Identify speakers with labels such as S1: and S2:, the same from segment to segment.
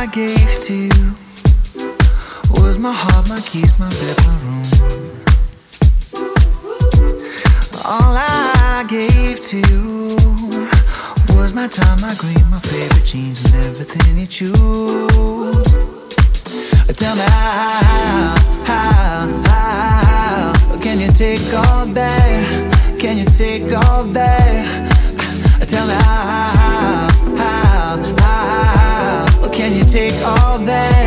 S1: I gave to you was my heart, my keys, my bed, my room. All I gave to you was my time, my green, my favorite jeans, and everything you choose. Tell me how, how, how can you take all that? Can you take all that? Tell me how, take all that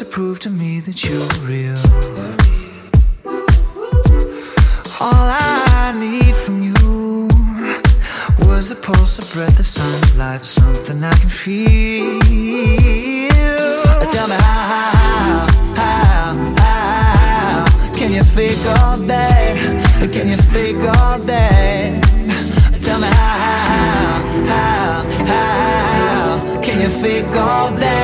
S1: to prove to me that you're real. All I need from you was a pulse, a breath, a sign of life, something I can feel. Tell me how, how, how, how can you fake all that? Can you fake all that? Tell me how, how, how, how, how can you fake all that?